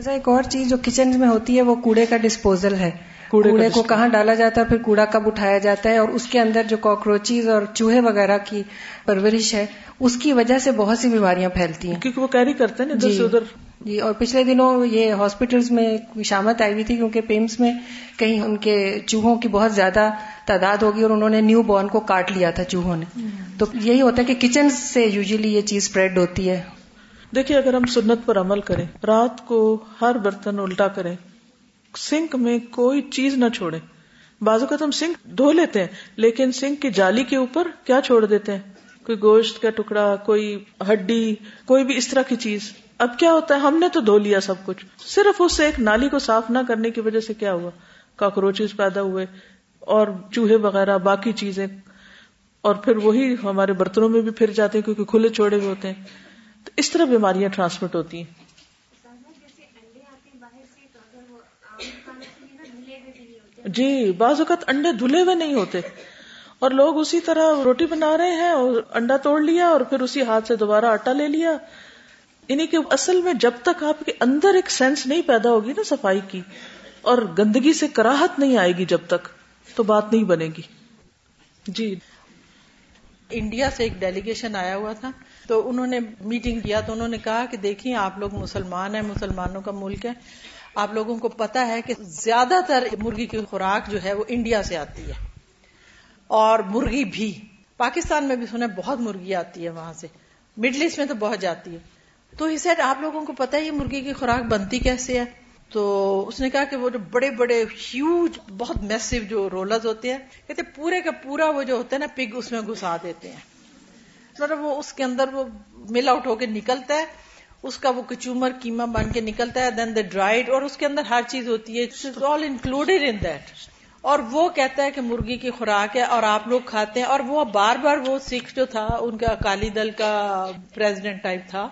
ایک اور چیز جو کچن میں ہوتی ہے، وہ کوڑے کا ڈسپوزل ہے۔ کوڑے کو کہاں ڈالا جاتا ہے پھر کوڑا کب اٹھایا جاتا ہے اور اس کے اندر جو کاکروچیز اور چوہے وغیرہ کی پرورش ہے اس کی وجہ سے بہت سی بیماریاں پھیلتی ہیں۔ کیونکہ وہ کیری کرتے ہیں جی ادھر۔ جی اور پچھلے دنوں یہ ہاسپٹلس میں شامت آئی ہوئی تھی کیونکہ پیمس میں کہیں ان کے چوہوں کی بہت زیادہ تعداد ہوگی اور انہوں نے نیو بورن کو کاٹ لیا تھا چوہوں نے۔ تو یہی ہوتا ہے کہ کچن سے یوزلی یہ چیز اسپریڈ ہوتی ہے۔ دیکھیے اگر ہم سنت پر عمل کریں رات کو ہر برتن الٹا کریں سنک میں کوئی چیز نہ چھوڑے۔ بازو کا تو ہم سنک دھو لیتے ہیں، لیکن سنک کی جالی کے اوپر کیا چھوڑ دیتے ہیں؟ کوئی گوشت کا ٹکڑا، کوئی ہڈی، کوئی بھی اس طرح کی چیز۔ اب کیا ہوتا ہے؟ ہم نے تو دھو لیا سب کچھ۔ صرف اس سے ایک نالی کو صاف نہ کرنے کی وجہ سے کیا ہوا؟ کاکروچز پیدا ہوئے اور چوہے وغیرہ، باقی چیزیں۔ اور پھر وہی ہمارے برتنوں میں بھی پھر جاتے ہیں، کیونکہ کھلے چھوڑے ہوئے ہوتے ہیں۔ تو اس طرح بیماریاں ٹرانسمٹ ہوتی ہیں۔ جی بعض اوقات انڈے دھلے ہوئے نہیں ہوتے۔ اور لوگ اسی طرح روٹی بنا رہے ہیں اور انڈا توڑ لیا اور پھر اسی ہاتھ سے دوبارہ آٹا لے لیا۔ یعنی کہ اصل میں جب تک آپ کے اندر ایک سینس نہیں پیدا ہوگی نا صفائی کی، اور گندگی سے کراہت نہیں آئے گی جب تک، تو بات نہیں بنے گی۔ جی۔ انڈیا سے ایک ڈیلیگیشن آیا ہوا تھا، تو انہوں نے میٹنگ کیا، تو انہوں نے کہا کہ دیکھیں، آپ لوگ مسلمان ہیں، مسلمانوں کا ملک ہے۔ آپ لوگوں کو پتا ہے کہ زیادہ تر مرغی کی خوراک جو ہے وہ انڈیا سے آتی ہے اور مرغی بھی پاکستان میں بھی سنا بہت مرغی آتی ہے وہاں سے۔ مڈل ایسٹ میں تو بہت جاتی ہے۔ تو ہی سیٹ آپ لوگوں کو پتا ہے یہ مرغی کی خوراک بنتی کیسے ہے؟ تو اس نے کہا کہ وہ جو بڑے بڑے ہیوج بہت میسو جو رولرز ہوتے ہیں، کہتے پورے کا پورا وہ جو ہوتا ہے نا پگ اس میں گھسا دیتے ہیں۔ مطلب وہ اس کے اندر وہ مل آؤٹ ہو کے نکلتا ہے اس کا وہ کچومر کیما بن کے نکلتا ہے دین دا ڈرائیڈ اور اس کے اندر ہر چیز ہوتی ہے آل انکلوڈیڈ ان دیٹ اور وہ کہتا ہے کہ مرغی کی خوراک ہے اور آپ لوگ کھاتے ہیں، اور وہ بار بار وہ سکھ جو تھا، ان کا اکالی دل کا پریزیڈنٹ ٹائپ تھا،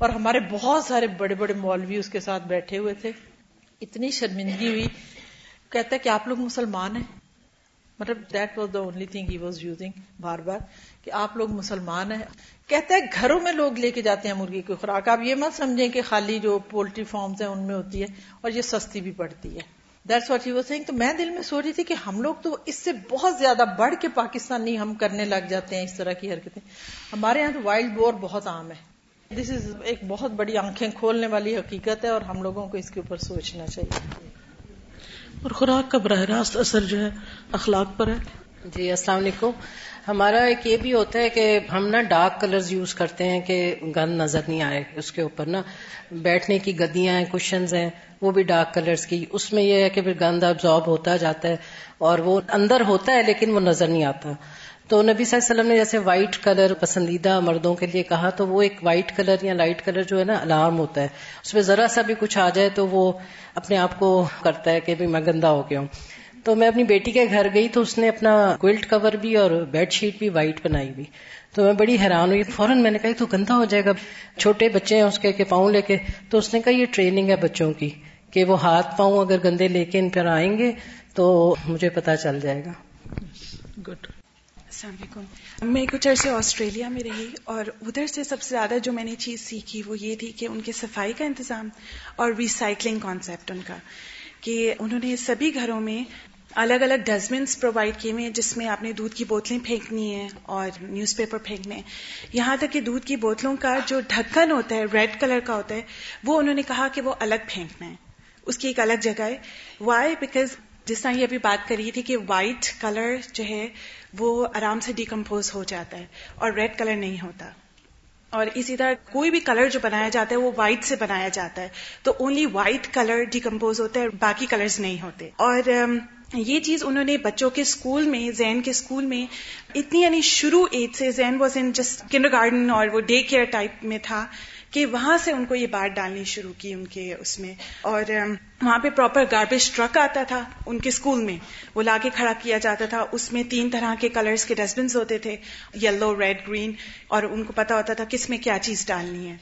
اور ہمارے بہت سارے بڑے بڑے مولوی اس کے ساتھ بیٹھے ہوئے تھے، اتنی شرمندگی ہوئی، کہتا ہے کہ آپ لوگ مسلمان ہیں مطلب that was the only thing he was using بار بار. کہ آپ لوگ مسلمان ہیں۔ کہتا ہے گھروں میں لوگ لے کے جاتے ہیں مرغی کی خوراک۔ آپ یہ مت سمجھیں کہ خالی جو پولٹری فارمز ہیں ان میں ہوتی ہے اور یہ سستی بھی پڑتی ہے۔ دیٹس واٹ واز سینگ تو میں دل میں سو رہی تھی کہ ہم لوگ تو اس سے بہت زیادہ بڑھ کے پاکستانی ہم کرنے لگ جاتے ہیں، اس طرح کی حرکتیں۔ ہمارے یہاں تو وائلڈ بور بہت عام ہے۔ دس از ایک بہت بڑی آنکھیں کھولنے والی حقیقت ہے اور ہم لوگوں کو اس کے اوپر سوچنا چاہیے۔ اور خوراک کا براہ راست اثر جو ہے اخلاق پر ہے۔ جی السلام علیکم۔ ہمارا ایک یہ بھی ہوتا ہے کہ ہم نا ڈارک کلرز یوز کرتے ہیں کہ گند نظر نہیں آئے اس کے اوپر نا۔ بیٹھنے کی گدیاں ہیں کشنز ہیں، وہ بھی ڈارک کلرز کی۔ اس میں یہ ہے کہ پھر گند ابزارب ہوتا جاتا ہے اور وہ اندر ہوتا ہے لیکن وہ نظر نہیں آتا۔ تو نبی صلی اللہ علیہ وسلم نے جیسے وائٹ کلر پسندیدہ مردوں کے لیے کہا، تو وہ ایک وائٹ کلر یا لائٹ کلر جو ہے نا الارم ہوتا ہے۔ اس میں ذرا سا بھی کچھ آ جائے تو وہ اپنے آپ کو کرتا ہے کہ میں گندا ہو گیا ہوں۔ تو میں اپنی بیٹی کے گھر گئی تو اس نے اپنا کوئلٹ کور بھی اور بیڈ شیٹ بھی وائٹ بنائی ہوئی۔ تو میں بڑی حیران ہوئی۔ فوراً میں نے کہا تو گندا ہو جائے گا۔ چھوٹے بچے ہیں اس کے کہ پاؤں لے کے۔ تو اس نے کہا یہ ٹریننگ ہے بچوں کی کہ وہ ہاتھ پاؤں اگر گندے لے کے ان پر آئیں گے تو مجھے پتا چل جائے گا۔ گڈ السلام علیکم۔ میں کچھ عرصے آسٹریلیا میں رہی اور ادھر سے سب سے زیادہ جو میں نے چیز سیکھی وہ یہ تھی کہ ان کے صفائی کا انتظام اور ریسائکلنگ کانسیپٹ ان کا کہ انہوں نے سبھی گھروں میں الگ الگ ڈسٹبنس پرووائڈ کیے ہوئے ہیں جس میں آپ نے دودھ کی بوتلیں پھینکنی ہیں اور نیوز پیپر پھینکنے ہیں۔ یہاں تک کہ دودھ کی بوتلوں کا جو ڈھکن ہوتا ہے، ریڈ کلر کا ہوتا ہے، وہ انہوں نے کہا کہ وہ الگ پھینکنا ہے۔ اس کی ایک الگ جگہ ہے۔ وائی بیکاز جس طرح یہ ابھی بات کری تھی کہ وائٹ کلر جو ہے، وہ آرام سے ڈیکمپوز ہو جاتا ہے اور ریڈ کلر نہیں ہوتا۔ اور اسی طرح کوئی بھی کلر جو بنایا جاتا ہے، وہ وائٹ سے بنایا جاتا ہے۔ تو اونلی وائٹ کلر ڈیکمپوز ہوتا ہے باقی کلرز نہیں ہوتے۔ اور um, یہ چیز انہوں نے بچوں کے اسکول میں، زین کے اسکول میں اتنی یعنی شروع ایج سے، Zain was in just kindergarten اور وہ ڈے کیئر ٹائپ میں تھا کہ وہاں سے ان کو یہ بات ڈالنی شروع کی ان کے اس میں۔ اور وہاں پہ پراپر گاربیج ٹرک آتا تھا ان کے اسکول میں۔ وہ لا کے کھڑا کیا جاتا تھا۔ اس میں تین طرح کے کلرز کے ڈسٹ بنس ہوتے تھے یلو ریڈ گرین اور ان کو پتا ہوتا تھا کس میں کیا چیز ڈالنی ہے۔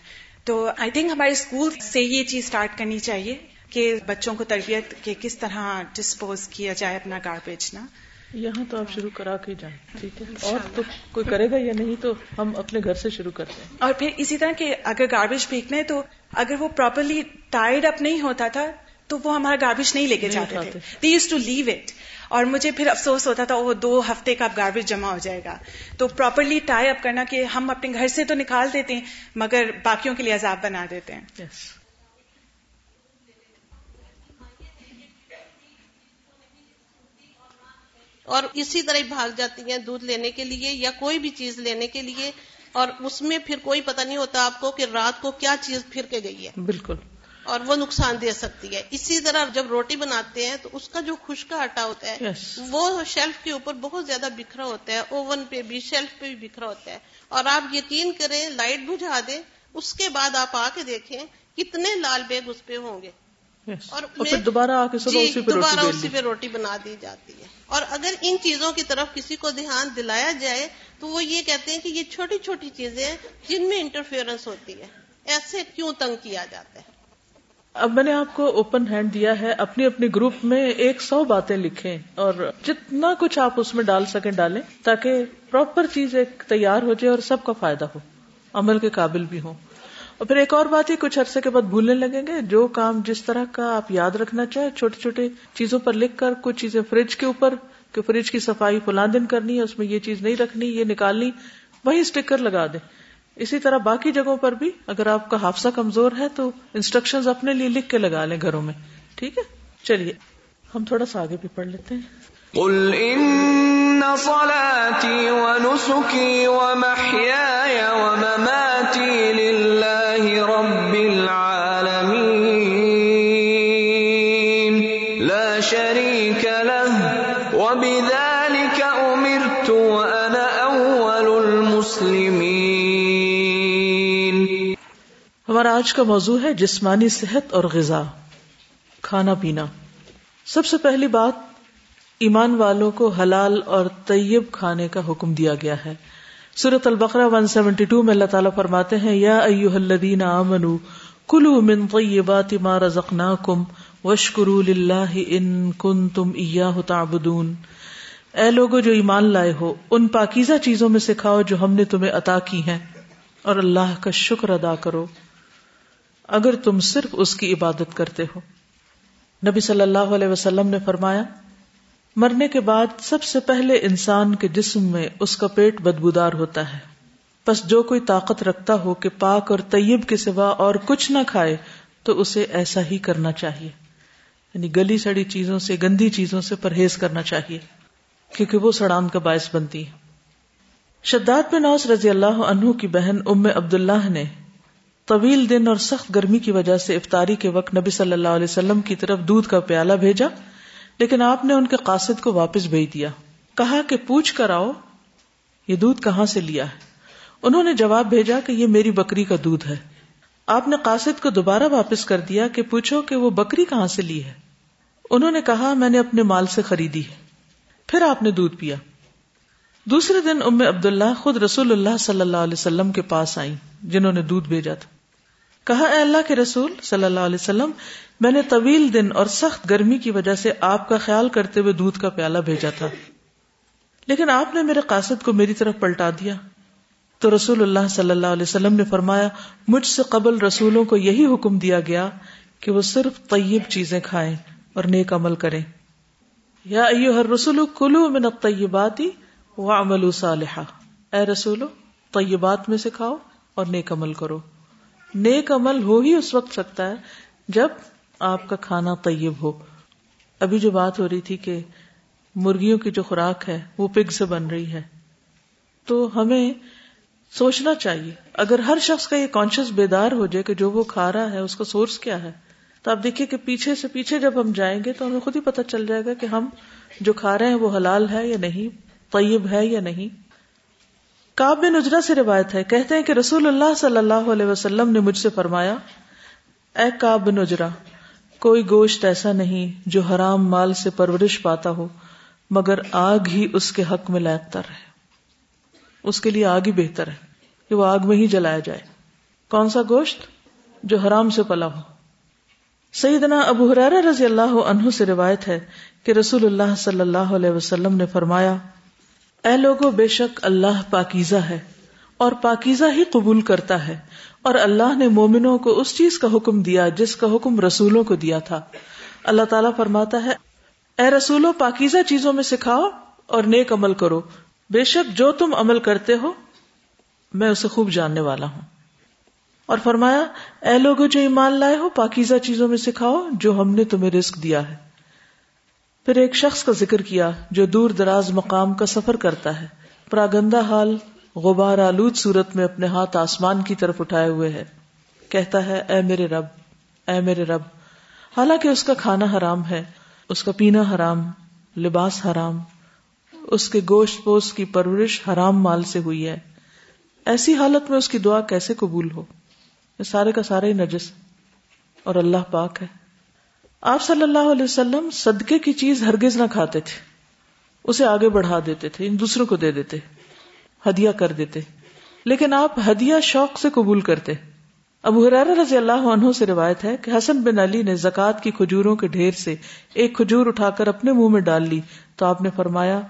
تو آئی تھنک ہمارے اسکول سے یہ چیز اسٹارٹ کرنی چاہیے۔ کہ بچوں کو تربیت کے کس طرح ڈسپوز کیا جائے اپنا گاربیج نا یہاں تو آپ شروع کرا کے جائیں ٹھیک ہے؟ اور تو کوئی کرے گا یا نہیں تو ہم اپنے گھر سے شروع کرتے ہیں۔ اور پھر اسی طرح کہ اگر گاربیج پھینکنا ہے تو اگر وہ پراپرلی ٹائڈ اپ نہیں ہوتا تھا تو وہ ہمارا گاربیج نہیں لے کے جاتے تھے۔ They used to leave it اور مجھے پھر افسوس ہوتا تھا وہ دو ہفتے کا گاربیج جمع ہو جائے گا۔ تو پراپرلی ٹائی اپ کرنا کہ ہم اپنے گھر سے تو نکال دیتے ہیں مگر باقیوں کے لیے عذاب بنا دیتے ہیں۔ اور اسی طرح بھاگ جاتی ہیں دودھ لینے کے لیے یا کوئی بھی چیز لینے کے لیے اور اس میں پھر کوئی پتہ نہیں ہوتا آپ کو کہ رات کو کیا چیز پھر کے گئی ہے بالکل اور وہ نقصان دے سکتی ہے اسی طرح جب روٹی بناتے ہیں تو اس کا جو خشکا آٹا ہوتا ہے yes. وہ شیلف کے اوپر بہت زیادہ بکھرا ہوتا ہے اوون پہ بھی شیلف پہ بھی بکھرا ہوتا ہے اور آپ یقین کریں لائٹ بجھا دیں اس کے بعد آپ آ کے دیکھیں کتنے لال بیگ اس پہ ہوں گے. اور, پھر دوبارہ آ کے صبح جی اسی پہ دوبارہ روٹی اسی پہ روٹی بنا دی جاتی ہے۔ اور اگر ان چیزوں کی طرف کسی کو دھیان دلایا جائے تو وہ یہ کہتے ہیں کہ یہ چھوٹی چھوٹی چیزیں ہیں جن میں انٹرفیئرنس ہوتی ہے۔ ایسے کیوں تنگ کیا جاتا ہے؟ اب میں نے آپ کو اوپن ہینڈ دیا ہے اپنی اپنی گروپ میں ایک سو باتیں لکھیں اور جتنا کچھ آپ اس میں ڈال سکیں ڈالیں تاکہ پراپر چیز ایک تیار ہو جائے اور سب کا فائدہ ہو عمل کے قابل بھی ہو اور پھر ایک اور بات ہی کچھ عرصے کے بعد بھولنے لگیں گے، جو کام جس طرح کا آپ یاد رکھنا چاہیں، چھوٹے چھوٹے چیزوں پر لکھ کر، کچھ چیزیں فریج کے اوپر، کہ فریج کی صفائی فلاں دن کرنی ہے، اس میں یہ چیز نہیں رکھنی، یہ نکالنی، وہی اسٹیکر لگا دیں۔ اسی طرح باقی جگہوں پر بھی، اگر آپ کا حادثہ کمزور ہے تو انسٹرکشن اپنے لیے لکھ کے لگا لیں گھروں میں۔ ٹھیک ہے؟ چلیے، ہم تھوڑا سا آگے بھی پڑھ لیتے ہیں۔ قل ان صلاتي ونسكي ومحياي ومماتي لله آج کا موضوع ہے جسمانی صحت اور غذا، کھانا پینا۔ سب سے پہلی بات، ایمان والوں کو حلال اور طیب کھانے کا حکم دیا گیا ہے۔ سورت البقرہ 172 میں اللہ تعالیٰ فرماتے ہیں، یا ایوہ الذین آمنوا کلو من طیبات ما رزقناکم واشکروا للہ ان کنتم ایاہ تعبدون۔ اے لوگو جو ایمان لائے ہو، ان پاکیزہ چیزوں میں سکھاؤ جو ہم نے تمہیں عطا کی ہیں، اور اللہ کا شکر ادا کرو۔ اگر تم صرف اس کی عبادت کرتے ہو۔ نبی صلی اللہ علیہ وسلم نے فرمایا، مرنے کے بعد سب سے پہلے انسان کے جسم میں اس کا پیٹ بدبودار ہوتا ہے۔ بس جو کوئی طاقت رکھتا ہو کہ پاک اور طیب کے سوا اور کچھ نہ کھائے، تو اسے ایسا ہی کرنا چاہیے۔ یعنی گلی سڑی چیزوں سے، گندی چیزوں سے پرہیز کرنا چاہیے، کیونکہ وہ سڑان کا باعث بنتی ہے شداد بن اوس رضی اللہ عنہ کی بہن ام عبداللہ نے طویل دن اور سخت گرمی کی وجہ سے افطاری کے وقت نبی صلی اللہ علیہ وسلم کی طرف دودھ کا پیالہ بھیجا، لیکن آپ نے ان کے قاصد کو واپس بھیج دیا۔ کہا کہ پوچھ کر آؤ، یہ دودھ کہاں سے لیا ہے؟ انہوں نے جواب بھیجا کہ یہ میری بکری کا دودھ ہے۔ آپ نے قاصد کو دوبارہ واپس کر دیا کہ پوچھو کہ وہ بکری کہاں سے لی ہے۔ انہوں نے کہا، میں نے اپنے مال سے خریدی ہے۔ پھر آپ نے دودھ پیا۔ دوسرے دن ام عبداللہ خود رسول اللہ صلی اللہ علیہ وسلم کے پاس آئی جنہوں نے دودھ بھیجا تھا۔ کہا، اے اللہ کے رسول صلی اللہ علیہ وسلم، میں نے طویل دن اور سخت گرمی کی وجہ سے آپ کا خیال کرتے ہوئے دودھ کا پیالہ بھیجا تھا۔ لیکن آپ نے میرے قاصد کو میری طرف پلٹا دیا۔ تو رسول اللہ صلی اللہ علیہ وسلم نے فرمایا، مجھ سے قبل رسولوں کو یہی حکم دیا گیا کہ وہ صرف طیب چیزیں کھائیں اور نیک عمل کریں۔ یا ایو ہر رسول کلو من الطیباتی وعملوا صالحا۔ اے رسولو، طیبات میں سے کھاؤ اور نیک عمل کرو۔ نیک عمل ہو ہی اس وقت سکتا ہے جب آپ کا کھانا طیب ہو۔ ابھی جو بات ہو رہی تھی کہ مرغیوں کی جو خوراک ہے وہ پگ سے بن رہی ہے۔ تو ہمیں سوچنا چاہیے، اگر ہر شخص کا یہ کانشیس بیدار ہو جائے کہ جو وہ کھا رہا ہے، اس کا سورس کیا ہے؟ تو آپ دیکھیے کہ پیچھے سے پیچھے جب ہم جائیں گے تو ہمیں خود ہی پتہ چل جائے گا کہ ہم جو کھا رہے ہیں وہ حلال ہے یا نہیں، طیب ہے یا نہیں۔ کاب بن اجرا سے روایت ہے، کہتے ہیں کہ رسول اللہ صلی اللہ علیہ وسلم نے مجھ سے فرمایا، اے کاب بن اجرا کوئی گوشت ایسا نہیں جو حرام مال سے پرورش پاتا ہو، مگر آگ ہی اس کے حق میں لائق تر ہے۔ اس کے لیے آگ ہی بہتر ہے کہ وہ آگ میں ہی جلایا جائے۔ کون سا گوشت؟ جو حرام سے پلا ہو۔ سیدنا ابو حرار رضی اللہ عنہ سے روایت ہے کہ رسول اللہ صلی اللہ علیہ وسلم نے فرمایا اے لوگو، بے شک اللہ پاکیزہ ہے اور پاکیزہ ہی قبول کرتا ہے اور اللہ نے مومنوں کو اس چیز کا حکم دیا جس کا حکم رسولوں کو دیا تھا۔ اللہ تعالیٰ فرماتا ہے، اے رسولوں پاکیزہ چیزوں میں سکھاؤ اور نیک عمل کرو۔ بے شک جو تم عمل کرتے ہو، میں اسے خوب جاننے والا ہوں۔ اور فرمایا، اے لوگوں جو ایمان لائے ہو، پاکیزہ چیزوں میں سکھاؤ جو ہم نے تمہیں رسک دیا ہے۔ پھر ایک شخص کا ذکر کیا جو دور دراز مقام کا سفر کرتا ہے۔ پراگندہ حال غبار آلود صورت میں اپنے ہاتھ آسمان کی طرف اٹھائے ہوئے ہے۔ کہتا ہے، اے میرے رب، اے میرے رب، حالانکہ اس کا کھانا حرام ہے، اس کا پینا حرام، لباس حرام، اس کے گوشت پوش کی پرورش حرام مال سے ہوئی ہے۔ ایسی حالت میں اس کی دعا کیسے قبول ہو؟ یہ سارے کا سارا ہی نجس اور اللہ پاک ہے۔ آپ صلی اللہ علیہ وسلم صدقے کی چیز ہرگز نہ کھاتے تھے۔ اسے آگے بڑھا دیتے تھے، ان دوسروں کو دے دیتے، ہدیہ کر دیتے۔ لیکن آپ ہدیہ شوق سے قبول کرتے۔ ابو حرار رضی اللہ عنہ سے روایت ہے کہ حسن بن علی نے زکات کی کھجوروں کے ڈھیر سے ایک کھجور اٹھا کر اپنے منہ میں ڈال لی۔ تو آپ نے فرمایا،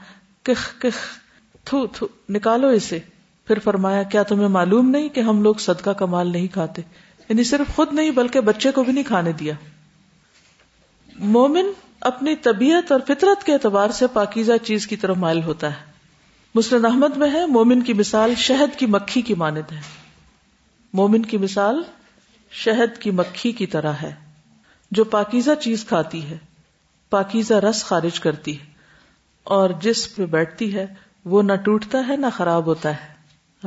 کخ کخ، تھو تھو، نکالو اسے۔ پھر فرمایا، کیا تمہیں معلوم نہیں کہ ہم لوگ صدقہ کا مال نہیں کھاتے؟ یعنی صرف خود نہیں، بلکہ بچے کو بھی نہیں کھانے دیا۔ مومن اپنی طبیعت اور فطرت کے اعتبار سے پاکیزہ چیز کی طرف مائل ہوتا ہے۔ مسلم احمد میں ہے، مومن کی مثال شہد کی مکھی کی مانند ہے۔ مومن کی مثال شہد کی مکھی کی طرح ہے، جو پاکیزہ چیز کھاتی ہے، پاکیزہ رس خارج کرتی ہے۔ اور جس پہ بیٹھتی ہے، وہ نہ ٹوٹتا ہے، نہ خراب ہوتا ہے۔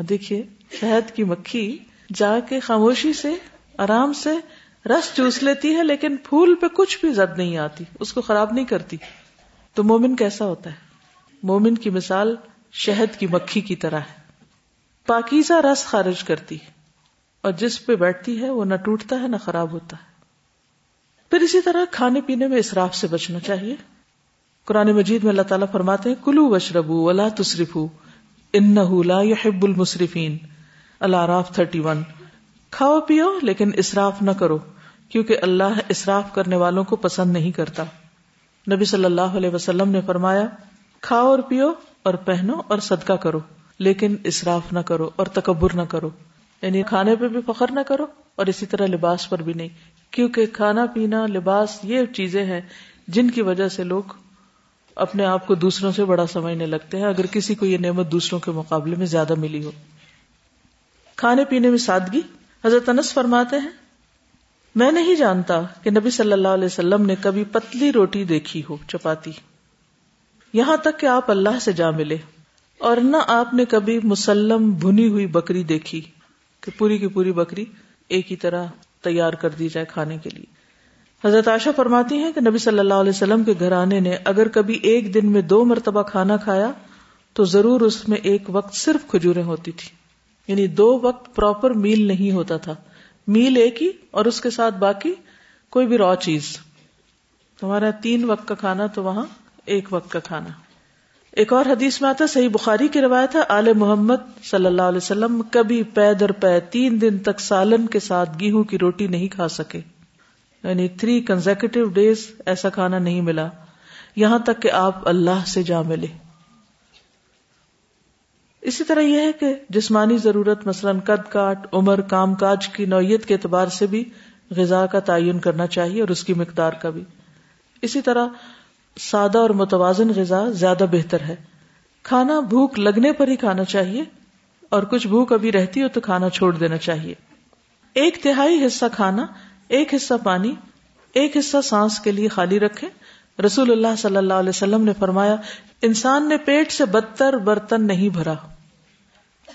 دیکھیے، شہد کی مکھی جا کے خاموشی سے، آرام سے رس چوس لیتی ہے لیکن پھول پہ کچھ بھی زد نہیں آتی، اس کو خراب نہیں کرتی۔ تو مومن کیسا ہوتا ہے؟ مومن کی مثال شہد کی مکھی کی طرح ہے۔ پاکیزہ رس خارج کرتی اور جس پہ بیٹھتی ہے وہ نہ ٹوٹتا ہے نہ خراب ہوتا ہے۔ پھر اسی طرح کھانے پینے میں اسراف سے بچنا چاہیے۔ قرآن مجید میں اللہ تعالیٰ فرماتے ہیں، کلو وشربو ولا تصرف ان لا يحب المصرفین اللہ راف تھرٹی ون کھاؤ پیو لیکن اسراف نہ کرو، کیونکہ اللہ اسراف کرنے والوں کو پسند نہیں کرتا۔ نبی صلی اللہ علیہ وسلم نے فرمایا، کھاؤ اور پیو اور پہنو اور صدقہ کرو، لیکن اسراف نہ کرو اور تکبر نہ کرو۔ یعنی کھانے پہ بھی فخر نہ کرو اور اسی طرح لباس پر بھی نہیں۔ کیونکہ کھانا پینا، لباس، یہ چیزیں ہیں جن کی وجہ سے لوگ اپنے آپ کو دوسروں سے بڑا سمجھنے لگتے ہیں، اگر کسی کو یہ نعمت دوسروں کے مقابلے میں زیادہ ملی ہو۔ کھانے پینے میں سادگی؟ حضرت انس فرماتے ہیں، میں نہیں جانتا کہ نبی صلی اللہ علیہ وسلم نے کبھی پتلی روٹی دیکھی ہو، چپاتی۔ یہاں تک کہ آپ اللہ سے جا ملے۔ اور نہ آپ نے کبھی مسلم بھنی ہوئی بکری دیکھی کہ پوری کی پوری بکری ایک ہی طرح تیار کر دی جائے کھانے کے لیے۔ حضرت عائشہ فرماتی ہیں کہ نبی صلی اللہ علیہ وسلم کے گھرانے نے اگر کبھی ایک دن میں دو مرتبہ کھانا کھایا تو ضرور اس میں ایک وقت صرف کھجوریں ہوتی تھی یعنی دو وقت پراپر میل نہیں ہوتا تھا۔ میل ایک ہی اور اس کے ساتھ باقی کوئی بھی را چیز۔ ہمارا تین وقت کا کھانا تو وہاں ایک وقت کا کھانا۔ ایک اور حدیث میں آتا صحیح بخاری کی روایت ہے، آل محمد صلی اللہ علیہ وسلم کبھی پے در پے تین دن تک سالن کے ساتھ گیہوں کی روٹی نہیں کھا سکے۔ یعنی تھری کنزیکٹو ڈیز ایسا کھانا نہیں ملا۔ یہاں تک کہ آپ اللہ سے جا ملے۔ اسی طرح یہ ہے کہ جسمانی ضرورت مثلاً قد کاٹ، عمر، کام کاج کی نوعیت کے اعتبار سے بھی غذا کا تعین کرنا چاہیے اور اس کی مقدار کا بھی۔ اسی طرح سادہ اور متوازن غذا زیادہ بہتر ہے۔ کھانا بھوک لگنے پر ہی کھانا چاہیے اور کچھ بھوک ابھی رہتی ہو تو کھانا چھوڑ دینا چاہیے۔ ایک تہائی حصہ کھانا، ایک حصہ پانی، ایک حصہ سانس کے لیے خالی رکھے رسول اللہ صلی اللہ علیہ وسلم نے فرمایا، انسان نے پیٹ سے بدتر برتن نہیں بھرا۔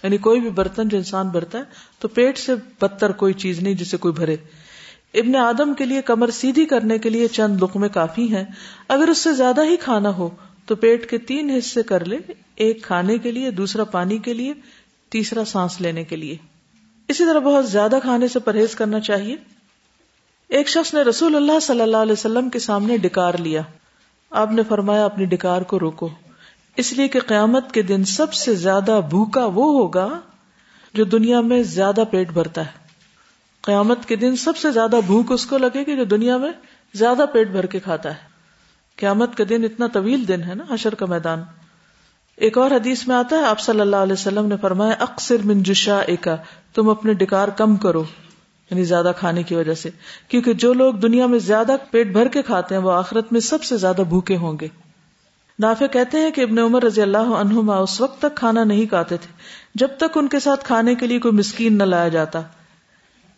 یعنی کوئی بھی برتن جو انسان بھرتا ہے، تو پیٹ سے بدتر کوئی چیز نہیں جسے کوئی بھرے۔ ابن آدم کے لیے کمر سیدھی کرنے کے لیے چند لقمے کافی ہیں۔ اگر اس سے زیادہ ہی کھانا ہو، تو پیٹ کے تین حصے کر لے، ایک کھانے کے لیے، دوسرا پانی کے لیے، تیسرا سانس لینے کے لیے۔ اسی طرح بہت زیادہ کھانے سے پرہیز کرنا چاہیے۔ ایک شخص نے رسول اللہ صلی اللہ علیہ وسلم کے سامنے ڈکار لیا۔ آپ نے فرمایا، اپنی ڈکار کو روکو۔ اس لیے کہ قیامت کے دن سب سے زیادہ بھوکا وہ ہوگا جو دنیا میں زیادہ پیٹ بھرتا ہے۔ قیامت کے دن سب سے زیادہ بھوک اس کو لگے گی جو دنیا میں زیادہ پیٹ بھر کے کھاتا ہے۔ قیامت کے دن اتنا طویل دن ہے نا حشر کا میدان۔ ایک اور حدیث میں آتا ہے، آپ صلی اللہ علیہ وسلم نے فرمایا اکثر من جشا ایکا تم اپنے ڈکار کم کرو یعنی زیادہ کھانے کی وجہ سے، کیونکہ جو لوگ دنیا میں زیادہ پیٹ بھر کے کھاتے ہیں، وہ آخرت میں سب سے زیادہ بھوکے ہوں گے۔ نافع کہتے ہیں کہ ابن عمر رضی اللہ عنہما اس وقت تک کھانا نہیں کھاتے تھے، جب تک ان کے ساتھ کھانے کے لیے کوئی مسکین نہ لایا جاتا۔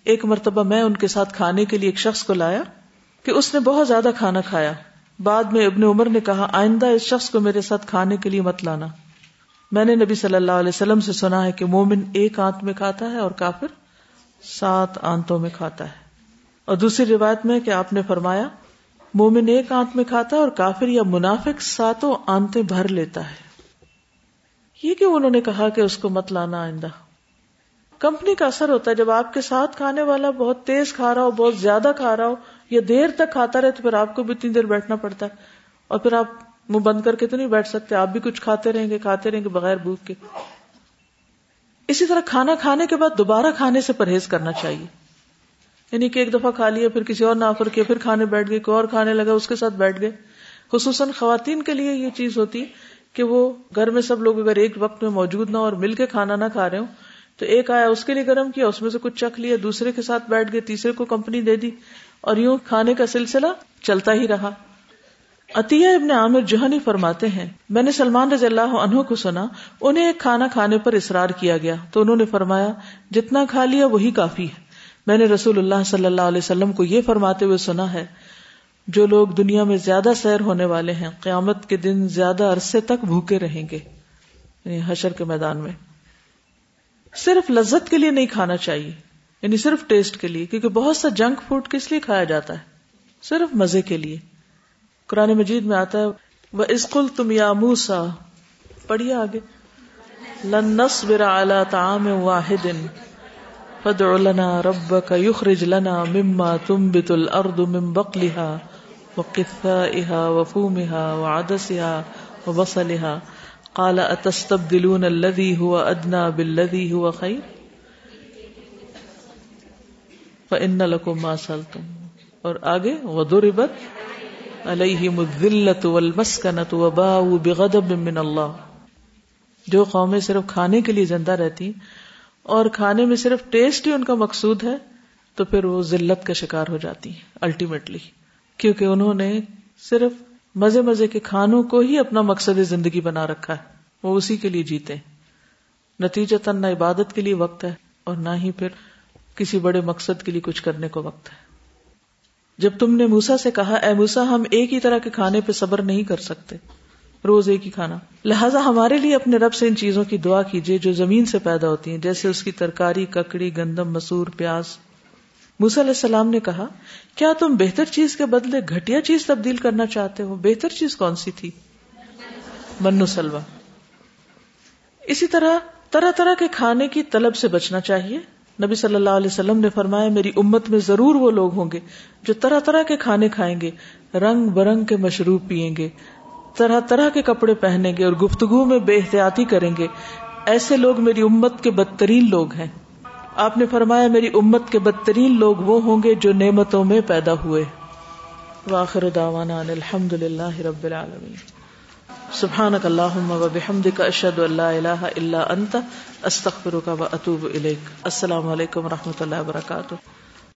ایک مرتبہ میں ان کے ساتھ کھانے کے لیے ایک شخص کو لایا کہ اس نے بہت زیادہ کھانا کھایا۔ بعد میں ابن عمر نے کہا، آئندہ اس شخص کو میرے ساتھ کھانے کے لیے مت لانا۔ میں نے نبی صلی اللہ علیہ وسلم سے سنا ہے کہ مومن ایک آنت میں کھاتا ہے اور کافر سات آنتوں میں کھاتا ہے۔ اور دوسری روایت میں کہ آپ نے فرمایا مومن ایک آنت میں کھاتا ہے اور کافر یا منافق ساتوں آنتے بھر لیتا ہے۔ یہ کہ انہوں نے کہا کہ اس کو مت لانا آئندہ؟ کمپنی کا اثر ہوتا ہے جب آپ کے ساتھ کھانے والا بہت تیز کھا رہا ہو، بہت زیادہ کھا رہا ہو، یا دیر تک کھاتا رہے تو پھر آپ کو بھی اتنی دیر بیٹھنا پڑتا ہے۔ اور پھر آپ منہ بند کر کے تو نہیں بیٹھ سکتے، آپ بھی کچھ کھاتے رہیں گے، کھاتے رہیں گے بغیر بھوک کے۔ اسی طرح کھانا کھانے کے بعد دوبارہ کھانے سے پرہیز کرنا چاہیے۔ یعنی کہ ایک دفعہ کھا لیا پھر کسی اور نافر کیا پھر کھانے بیٹھ گئے، کوئی اور کھانے لگا، اس کے ساتھ بیٹھ گئے۔ خصوصاً خواتین کے لیے یہ چیز ہوتی کہ وہ گھر میں سب لوگ اگر ایک وقت میں موجود نہ اور مل کے کھانا نہ کھا رہے ہوں، تو ایک آیا، اس کے لیے گرم کیا، اس میں سے کچھ چکھ لیا، دوسرے کے ساتھ بیٹھ گئے، تیسرے کو کمپنی دے دی اور یوں کھانے کا سلسلہ چلتا ہی رہا۔ عطیہ ابن عامر جوہنی فرماتے ہیں، میں نے سلمان رضی اللہ عنہ کو سنا، انہیں ایک کھانا کھانے پر اصرار کیا گیا، تو انہوں نے فرمایا، جتنا کھا لیا وہی کافی ہے۔ میں نے رسول اللہ صلی اللہ علیہ وسلم کو یہ فرماتے ہوئے سنا ہے، جو لوگ دنیا میں زیادہ سیر ہونے والے ہیں، قیامت کے دن زیادہ عرصے تک بھوکے رہیں گے یعنی حشر کے میدان میں۔ صرف لذت کے لیے نہیں کھانا چاہیے یعنی صرف ٹیسٹ کے لیے، کیونکہ بہت سا جنک فوڈ کس لیے کھایا جاتا ہے؟ صرف مزے کے لیے۔ قرآن مجید میں آتا ہے وہ اسکول تم یا موسا پڑھیے آگے۔ لنس برا تعام واحد فدع لنا ربك يخرج لنا مما تنبت الارض من بقلها وقثائها وفومها وعدسها وبصلها. قال اتستبدلون الذي هو ادنى بالذي هو خير؟ فان لكم ما سلتم اور آگے وضربت علیہم الذلت والمسکنت وباؤ بغضب من اللہ. جو قومیں صرف کھانے کے لیے زندہ رہتی اور کھانے میں صرف ٹیسٹ ہی ان کا مقصود ہے، تو پھر وہ ذلت کا شکار ہو جاتی ہیں الٹیمیٹلی کیونکہ انہوں نے صرف مزے مزے کے کھانوں کو ہی اپنا مقصد زندگی بنا رکھا ہے۔ وہ اسی کے لیے جیتے نتیجہ نہ عبادت کے لیے وقت ہے اور نہ ہی پھر کسی بڑے مقصد کے لیے کچھ کرنے کو وقت ہے۔ جب تم نے موسا سے کہا، اے موسا ہم ایک ہی طرح کے کھانے پہ صبر نہیں کر سکتے۔ روز ایک ہی کھانا۔ لہٰذا ہمارے لیے اپنے رب سے ان چیزوں کی دعا کیجیے جو زمین سے پیدا ہوتی ہیں، جیسے اس کی ترکاری، ککڑی، گندم، مسور، پیاز۔ موسا علیہ السلام نے کہا، کیا تم بہتر چیز کے بدلے گھٹیا چیز تبدیل کرنا چاہتے ہو؟ بہتر چیز کون سی تھی؟ منو سلوا اسی طرح طرح طرح کے کھانے کی طلب سے بچنا چاہیے۔ نبی صلی اللہ علیہ وسلم نے فرمایا، میری امت میں ضرور وہ لوگ ہوں گے جو طرح طرح کے کھانے کھائیں گے، رنگ برنگ کے مشروب پیئیں گے۔ طرح طرح کے کپڑے پہنیں گے اور گفتگو میں بے احتیاطی کریں گے۔ ایسے لوگ میری امت کے بدترین لوگ ہیں۔ آپ نے فرمایا میری امت کے بدترین لوگ وہ ہوں گے جو نعمتوں میں پیدا ہوئے۔ واخر دعوانا ان الحمد للہ رب العالمین۔ سبحانك اللهم وبحمدك اشهد ان لا اله الا انت استغفرك واتوب اليك السلام علیکم و رحمۃ اللہ وبرکاتہ